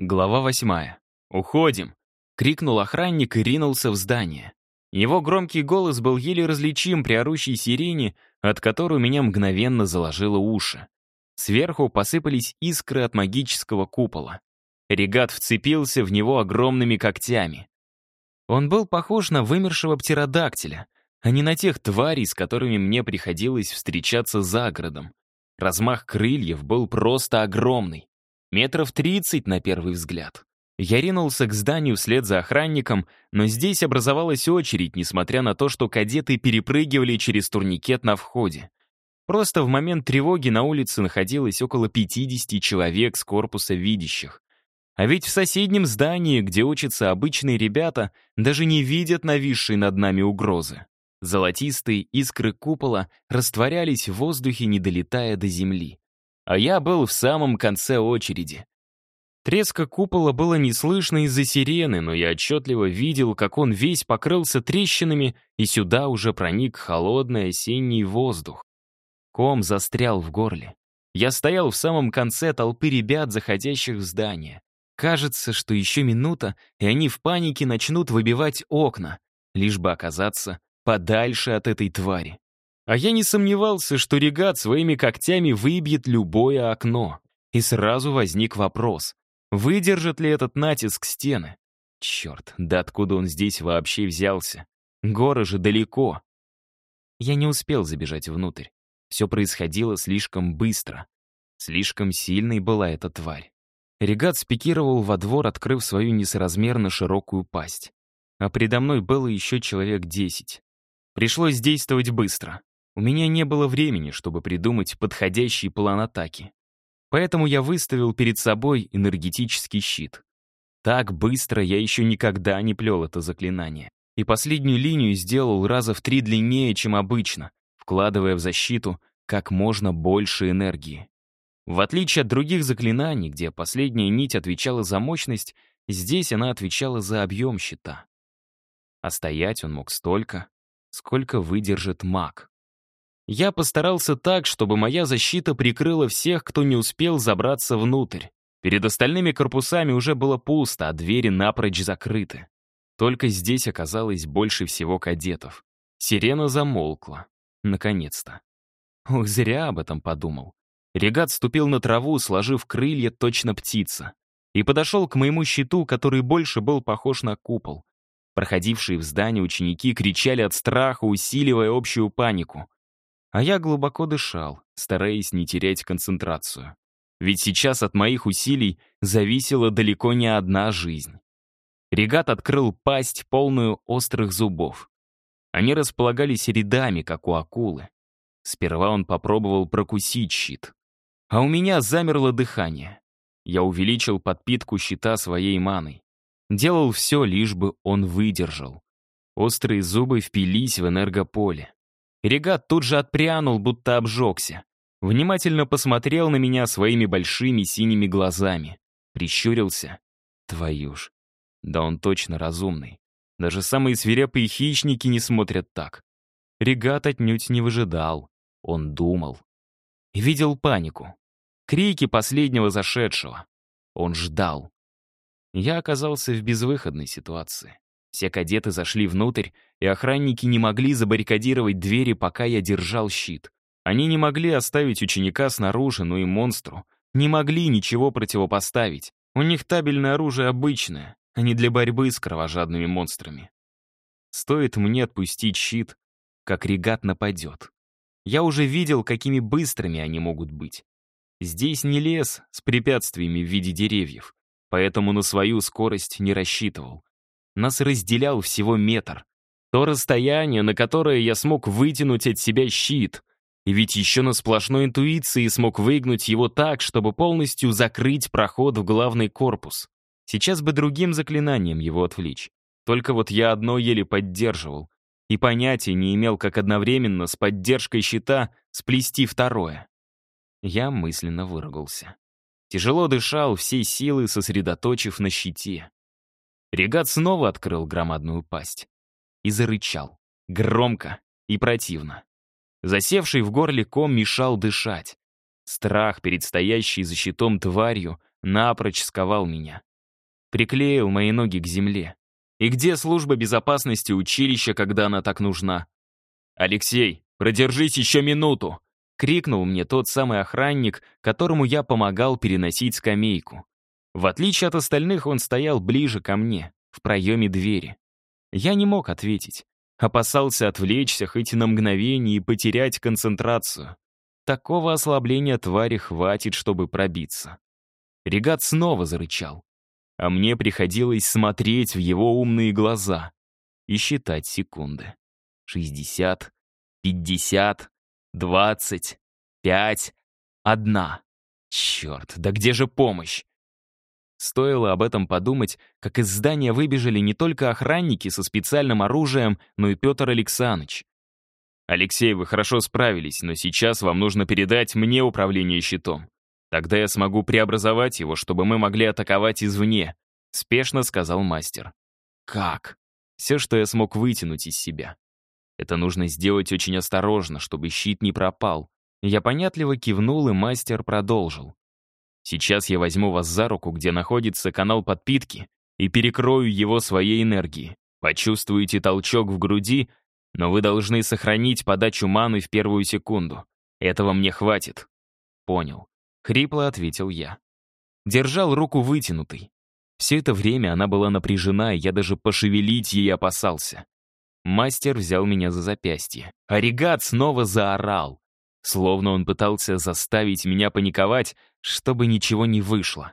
Глава восьмая. «Уходим!» — крикнул охранник и ринулся в здание. Его громкий голос был еле различим при орущей сирене, от которой меня мгновенно заложило уши. Сверху посыпались искры от магического купола. Регат вцепился в него огромными когтями. Он был похож на вымершего птеродактиля, а не на тех тварей, с которыми мне приходилось встречаться за городом. Размах крыльев был просто огромный. Метров тридцать на первый взгляд. Я ринулся к зданию вслед за охранником, но здесь образовалась очередь, несмотря на то, что кадеты перепрыгивали через турникет на входе. Просто в момент тревоги на улице находилось около 50 человек с корпуса видящих. А ведь в соседнем здании, где учатся обычные ребята, даже не видят нависшей над нами угрозы. Золотистые искры купола растворялись в воздухе, не долетая до земли. А я был в самом конце очереди. Треска купола было не слышно из-за сирены, но я отчетливо видел, как он весь покрылся трещинами, и сюда уже проник холодный осенний воздух. Ком застрял в горле. Я стоял в самом конце толпы ребят, заходящих в здание. Кажется, что еще минута, и они в панике начнут выбивать окна, лишь бы оказаться подальше от этой твари. А я не сомневался, что регат своими когтями выбьет любое окно. И сразу возник вопрос, выдержит ли этот натиск стены? Черт, да откуда он здесь вообще взялся? Горы же далеко. Я не успел забежать внутрь. Все происходило слишком быстро. Слишком сильной была эта тварь. Регат спикировал во двор, открыв свою несоразмерно широкую пасть. А предо мной было еще человек десять. Пришлось действовать быстро. У меня не было времени, чтобы придумать подходящий план атаки. Поэтому я выставил перед собой энергетический щит. Так быстро я еще никогда не плел это заклинание. И последнюю линию сделал раза в три длиннее, чем обычно, вкладывая в защиту как можно больше энергии. В отличие от других заклинаний, где последняя нить отвечала за мощность, здесь она отвечала за объем щита. А стоять он мог столько, сколько выдержит маг. Я постарался так, чтобы моя защита прикрыла всех, кто не успел забраться внутрь. Перед остальными корпусами уже было пусто, а двери напрочь закрыты. Только здесь оказалось больше всего кадетов. Сирена замолкла. Наконец-то. Ох, зря об этом подумал. Регат ступил на траву, сложив крылья точно птица, и подошел к моему щиту, который больше был похож на купол. Проходившие в здание ученики кричали от страха, усиливая общую панику. А я глубоко дышал, стараясь не терять концентрацию. Ведь сейчас от моих усилий зависела далеко не одна жизнь. Регат открыл пасть, полную острых зубов. Они располагались рядами, как у акулы. Сперва он попробовал прокусить щит. А у меня замерло дыхание. Я увеличил подпитку щита своей маной. Делал все, лишь бы он выдержал. Острые зубы впились в энергополе. Регат тут же отпрянул, будто обжегся. Внимательно посмотрел на меня своими большими синими глазами. Прищурился. Твою ж. Да он точно разумный. Даже самые свирепые хищники не смотрят так. Регат отнюдь не выжидал. Он думал. Видел панику. Крики последнего зашедшего. Он ждал. Я оказался в безвыходной ситуации. Все кадеты зашли внутрь, и охранники не могли забаррикадировать двери, пока я держал щит. Они не могли оставить ученика снаружи, но и монстру. Не могли ничего противопоставить. У них табельное оружие обычное, а не для борьбы с кровожадными монстрами. Стоит мне отпустить щит, как регат нападет. Я уже видел, какими быстрыми они могут быть. Здесь не лес с препятствиями в виде деревьев поэтому на свою скорость не рассчитывал. Нас разделял всего метр. То расстояние, на которое я смог вытянуть от себя щит, и ведь еще на сплошной интуиции смог выгнуть его так, чтобы полностью закрыть проход в главный корпус. Сейчас бы другим заклинанием его отвлечь. Только вот я одно еле поддерживал. И понятия не имел, как одновременно с поддержкой щита сплести второе. Я мысленно выругался. Тяжело дышал, всей силы сосредоточив на щите. Регат снова открыл громадную пасть и зарычал. Громко и противно. Засевший в горле ком мешал дышать. Страх перед стоящей за щитом тварью напрочь сковал меня. Приклеил мои ноги к земле. И где служба безопасности училища, когда она так нужна? «Алексей, продержись еще минуту!» — крикнул мне тот самый охранник, которому я помогал переносить скамейку. В отличие от остальных, он стоял ближе ко мне, в проеме двери. Я не мог ответить. Опасался отвлечься хоть на мгновение и потерять концентрацию. Такого ослабления твари хватит, чтобы пробиться. Регат снова зарычал. А мне приходилось смотреть в его умные глаза и считать секунды. 60, 50, 20, 5, одна. Черт, да где же помощь? Стоило об этом подумать, как из здания выбежали не только охранники со специальным оружием, но и Петр Александрович. «Алексей, вы хорошо справились, но сейчас вам нужно передать мне управление щитом. Тогда я смогу преобразовать его, чтобы мы могли атаковать извне», — спешно сказал мастер. «Как?» Все, что я смог вытянуть из себя. Это нужно сделать очень осторожно, чтобы щит не пропал. Я понятливо кивнул, и мастер продолжил. Сейчас я возьму вас за руку, где находится канал подпитки, и перекрою его своей энергией. Почувствуете толчок в груди, но вы должны сохранить подачу маны в первую секунду. Этого мне хватит. Понял. Хрипло ответил я. Держал руку вытянутой. Все это время она была напряжена, и я даже пошевелить ей опасался. Мастер взял меня за запястье. Оригат снова заорал. Словно он пытался заставить меня паниковать, чтобы ничего не вышло.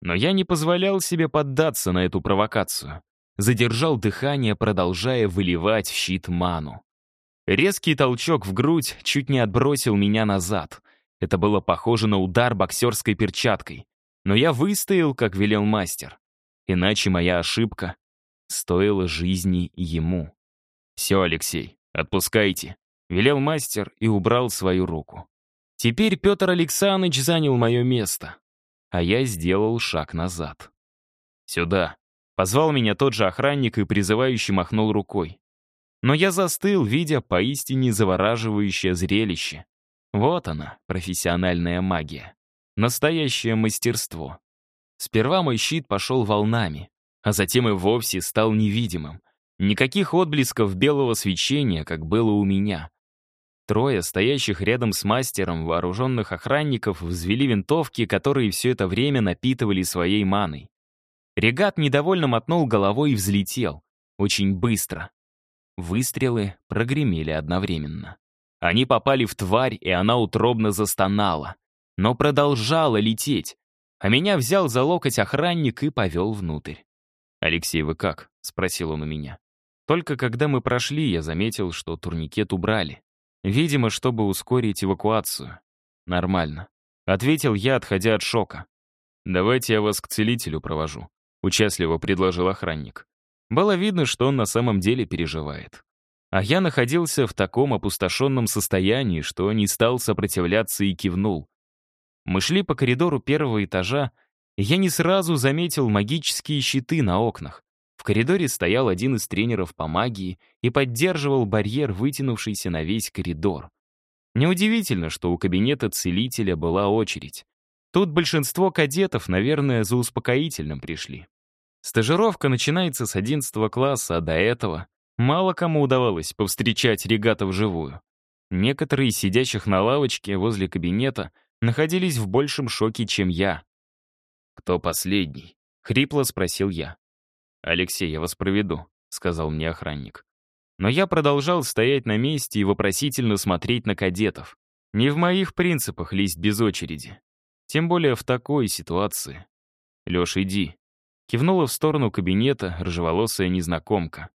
Но я не позволял себе поддаться на эту провокацию. Задержал дыхание, продолжая выливать в щит ману. Резкий толчок в грудь чуть не отбросил меня назад. Это было похоже на удар боксерской перчаткой. Но я выстоял, как велел мастер. Иначе моя ошибка стоила жизни ему. «Все, Алексей, отпускайте», — велел мастер и убрал свою руку. Теперь Петр Александрович занял мое место, а я сделал шаг назад. «Сюда», — позвал меня тот же охранник и призывающе махнул рукой. Но я застыл, видя поистине завораживающее зрелище. Вот она, профессиональная магия. Настоящее мастерство. Сперва мой щит пошел волнами, а затем и вовсе стал невидимым. Никаких отблесков белого свечения, как было у меня. Трое, стоящих рядом с мастером, вооруженных охранников, взвели винтовки, которые все это время напитывали своей маной. Регат недовольно мотнул головой и взлетел. Очень быстро. Выстрелы прогремели одновременно. Они попали в тварь, и она утробно застонала. Но продолжала лететь. А меня взял за локоть охранник и повел внутрь. «Алексей, вы как?» — спросил он у меня. Только когда мы прошли, я заметил, что турникет убрали. Видимо, чтобы ускорить эвакуацию. Нормально. Ответил я, отходя от шока. «Давайте я вас к целителю провожу», — участливо предложил охранник. Было видно, что он на самом деле переживает. А я находился в таком опустошенном состоянии, что не стал сопротивляться и кивнул. Мы шли по коридору первого этажа, и я не сразу заметил магические щиты на окнах. Коридоре стоял один из тренеров по магии и поддерживал барьер, вытянувшийся на весь коридор. Неудивительно, что у кабинета целителя была очередь. Тут большинство кадетов, наверное, за успокоительным пришли. Стажировка начинается с 11 класса, а до этого мало кому удавалось повстречать регата вживую. Некоторые из сидящих на лавочке возле кабинета находились в большем шоке, чем я. «Кто последний?» — хрипло спросил я. «Алексей, я вас проведу», — сказал мне охранник. Но я продолжал стоять на месте и вопросительно смотреть на кадетов. Не в моих принципах лезть без очереди. Тем более в такой ситуации. «Лёш, иди», — кивнула в сторону кабинета рыжеволосая незнакомка.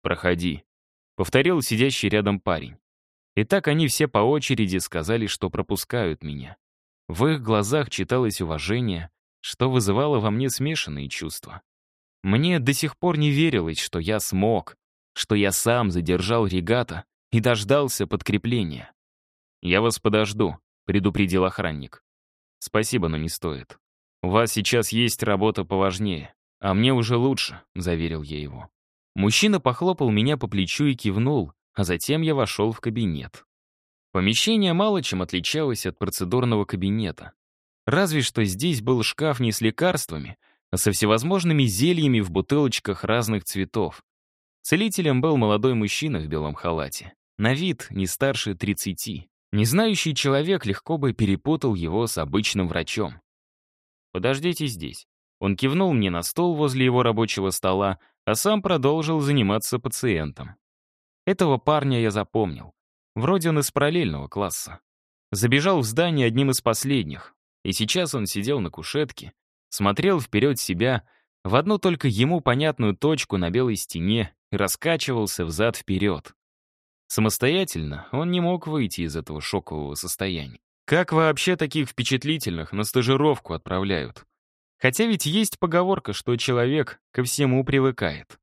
«Проходи», — повторил сидящий рядом парень. И так они все по очереди сказали, что пропускают меня. В их глазах читалось уважение, что вызывало во мне смешанные чувства. Мне до сих пор не верилось, что я смог, что я сам задержал регата и дождался подкрепления. «Я вас подожду», — предупредил охранник. «Спасибо, но не стоит. У вас сейчас есть работа поважнее, а мне уже лучше», — заверил я его. Мужчина похлопал меня по плечу и кивнул, а затем я вошел в кабинет. Помещение мало чем отличалось от процедурного кабинета. Разве что здесь был шкаф не с лекарствами, со всевозможными зельями в бутылочках разных цветов. Целителем был молодой мужчина в белом халате. На вид не старше 30. Незнающий человек легко бы перепутал его с обычным врачом. «Подождите здесь». Он кивнул мне на стол возле его рабочего стола, а сам продолжил заниматься пациентом. Этого парня я запомнил. Вроде он из параллельного класса. Забежал в здание одним из последних, и сейчас он сидел на кушетке, смотрел вперед себя, в одну только ему понятную точку на белой стене и раскачивался взад-вперед. Самостоятельно он не мог выйти из этого шокового состояния. Как вообще таких впечатлительных на стажировку отправляют? Хотя ведь есть поговорка, что человек ко всему привыкает.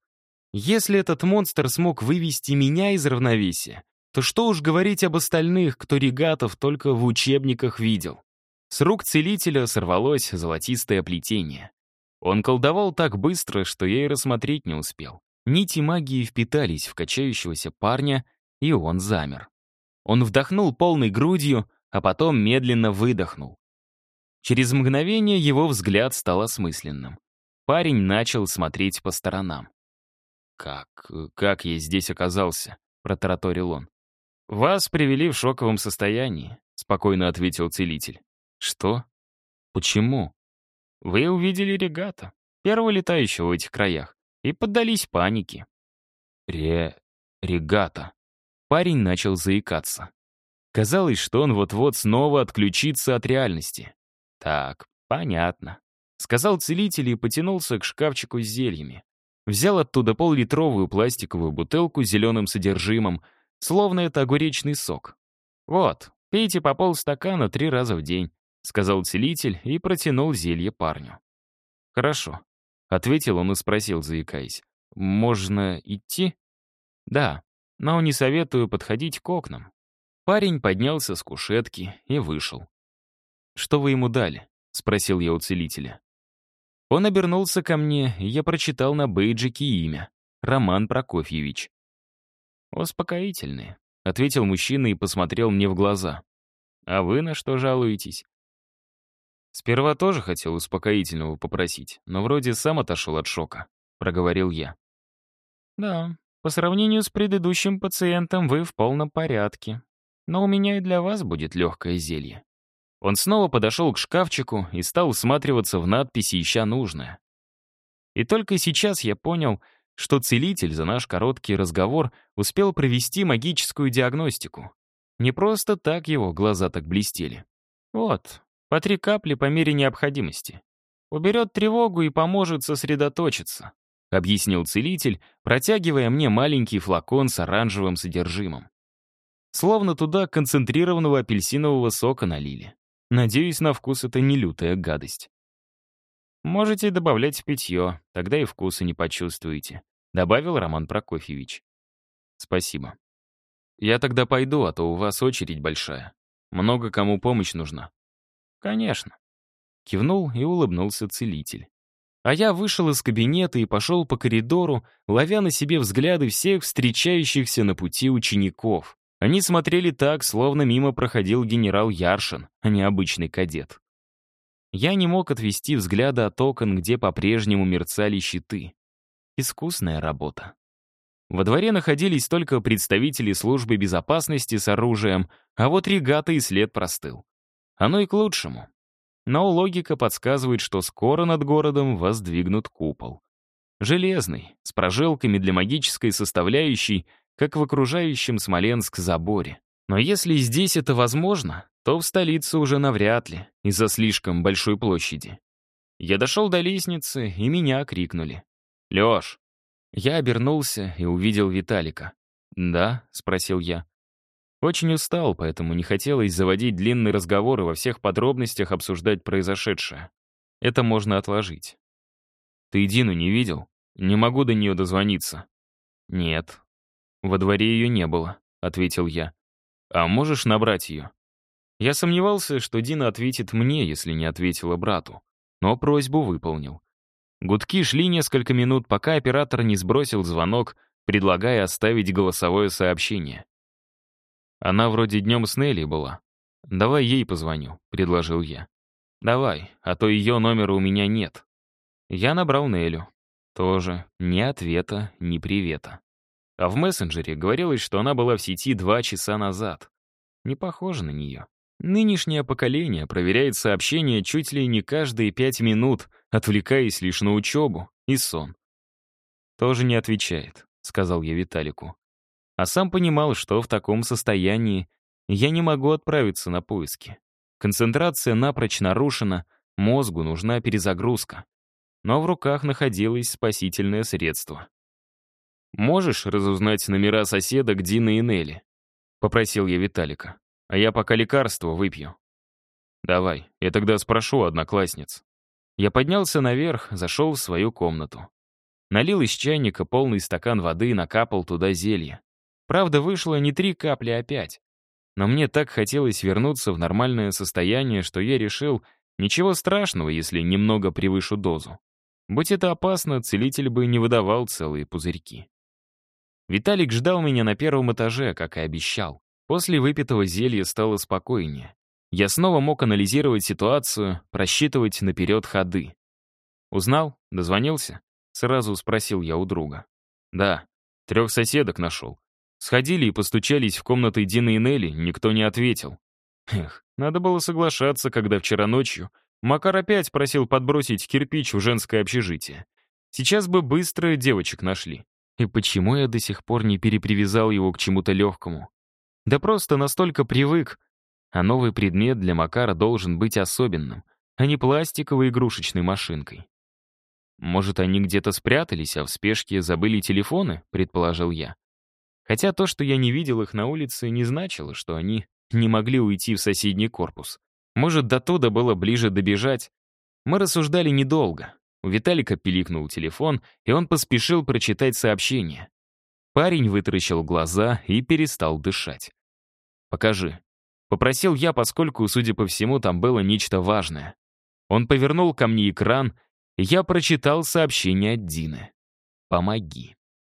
Если этот монстр смог вывести меня из равновесия, то что уж говорить об остальных, кто регатов только в учебниках видел. С рук целителя сорвалось золотистое плетение. Он колдовал так быстро, что я и рассмотреть не успел. Нити магии впитались в качающегося парня, и он замер. Он вдохнул полной грудью, а потом медленно выдохнул. Через мгновение его взгляд стал осмысленным. Парень начал смотреть по сторонам. «Как... как я здесь оказался?» — протараторил он. «Вас привели в шоковом состоянии», — спокойно ответил целитель. «Что? Почему?» «Вы увидели регата, первого летающего в этих краях, и поддались панике». «Ре... регата». Парень начал заикаться. Казалось, что он вот-вот снова отключится от реальности. «Так, понятно», — сказал целитель и потянулся к шкафчику с зельями. Взял оттуда поллитровую пластиковую бутылку с зеленым содержимым, словно это огуречный сок. «Вот, пейте по полстакана три раза в день», — сказал целитель и протянул зелье парню. «Хорошо», — ответил он и спросил, заикаясь. «Можно идти?» «Да, но не советую подходить к окнам». Парень поднялся с кушетки и вышел. «Что вы ему дали?» — спросил я у целителя. Он обернулся ко мне, и я прочитал на бейджике имя — Роман Прокофьевич. «Успокоительные», — ответил мужчина и посмотрел мне в глаза. «А вы на что жалуетесь?» Сперва тоже хотел успокоительного попросить, но вроде сам отошел от шока, — проговорил я. «Да, по сравнению с предыдущим пациентом вы в полном порядке. Но у меня и для вас будет легкое зелье. Он снова подошел к шкафчику и стал усматриваться в надписи, ища нужное. И только сейчас я понял, что целитель за наш короткий разговор успел провести магическую диагностику. Не просто так его глаза так блестели. Вот, по три капли по мере необходимости. Уберет тревогу и поможет сосредоточиться, объяснил целитель, протягивая мне маленький флакон с оранжевым содержимым. Словно туда концентрированного апельсинового сока налили. Надеюсь, на вкус это не лютая гадость. Можете добавлять в питье, тогда и вкуса не почувствуете», — добавил Роман Прокофьевич. «Спасибо. Я тогда пойду, а то у вас очередь большая. Много кому помощь нужна». «Конечно». Кивнул и улыбнулся целитель. А я вышел из кабинета и пошел по коридору, ловя на себе взгляды всех встречающихся на пути учеников. Они смотрели так, словно мимо проходил генерал Яршин, а не обычный кадет. Я не мог отвести взгляда от окон, где по-прежнему мерцали щиты. Искусная работа. Во дворе находились только представители службы безопасности с оружием, а вот регата и след простыл. Оно и к лучшему. Но логика подсказывает, что скоро над городом воздвигнут купол. Железный, с прожилками для магической составляющей — как в окружающем Смоленск заборе. Но если здесь это возможно, то в столице уже навряд ли, из-за слишком большой площади. Я дошел до лестницы, и меня крикнули. «Лёш!» Я обернулся и увидел Виталика. «Да?» — спросил я. Очень устал, поэтому не хотелось заводить длинный разговор и во всех подробностях обсуждать произошедшее. Это можно отложить. «Ты Дину не видел? Не могу до нее дозвониться». «Нет», «Во дворе ее не было», — ответил я. «А можешь набрать ее?» Я сомневался, что Дина ответит мне, если не ответила брату, но просьбу выполнил. Гудки шли несколько минут, пока оператор не сбросил звонок, предлагая оставить голосовое сообщение. Она вроде днем с Нелли была. «Давай ей позвоню», — предложил я. «Давай, а то ее номера у меня нет». Я набрал Нелю. Тоже ни ответа, ни привета. А в мессенджере говорилось, что она была в сети два часа назад. Не похоже на нее. Нынешнее поколение проверяет сообщения чуть ли не каждые пять минут, отвлекаясь лишь на учебу и сон. «Тоже не отвечает», — сказал я Виталику. А сам понимал, что в таком состоянии я не могу отправиться на поиски. Концентрация напрочь нарушена, мозгу нужна перезагрузка. Но в руках находилось спасительное средство. «Можешь разузнать номера соседок Дины и Нелли?» — попросил я Виталика. «А я пока лекарство выпью». «Давай, я тогда спрошу одноклассниц». Я поднялся наверх, зашел в свою комнату. Налил из чайника полный стакан воды и накапал туда зелье. Правда, вышло не три капли, а пять. Но мне так хотелось вернуться в нормальное состояние, что я решил, ничего страшного, если немного превышу дозу. Будь это опасно, целитель бы не выдавал целые пузырьки. Виталик ждал меня на первом этаже, как и обещал. После выпитого зелья стало спокойнее. Я снова мог анализировать ситуацию, просчитывать наперед ходы. «Узнал? Дозвонился?» — сразу спросил я у друга. «Да, трех соседок нашел. Сходили и постучались в комнаты Дины и Нелли, никто не ответил. Эх, надо было соглашаться, когда вчера ночью Макар опять просил подбросить кирпич в женское общежитие. Сейчас бы быстро девочек нашли. И почему я до сих пор не перепривязал его к чему-то легкому? Да просто настолько привык. А новый предмет для Макара должен быть особенным, а не пластиковой игрушечной машинкой. Может, они где-то спрятались, а в спешке забыли телефоны, предположил я. Хотя то, что я не видел их на улице, не значило, что они не могли уйти в соседний корпус. Может, до туда было ближе добежать. Мы рассуждали недолго. У Виталика пиликнул телефон, и он поспешил прочитать сообщение. Парень вытаращил глаза и перестал дышать. «Покажи». Попросил я, поскольку, судя по всему, там было нечто важное. Он повернул ко мне экран, и я прочитал сообщение от Дины. «Помоги».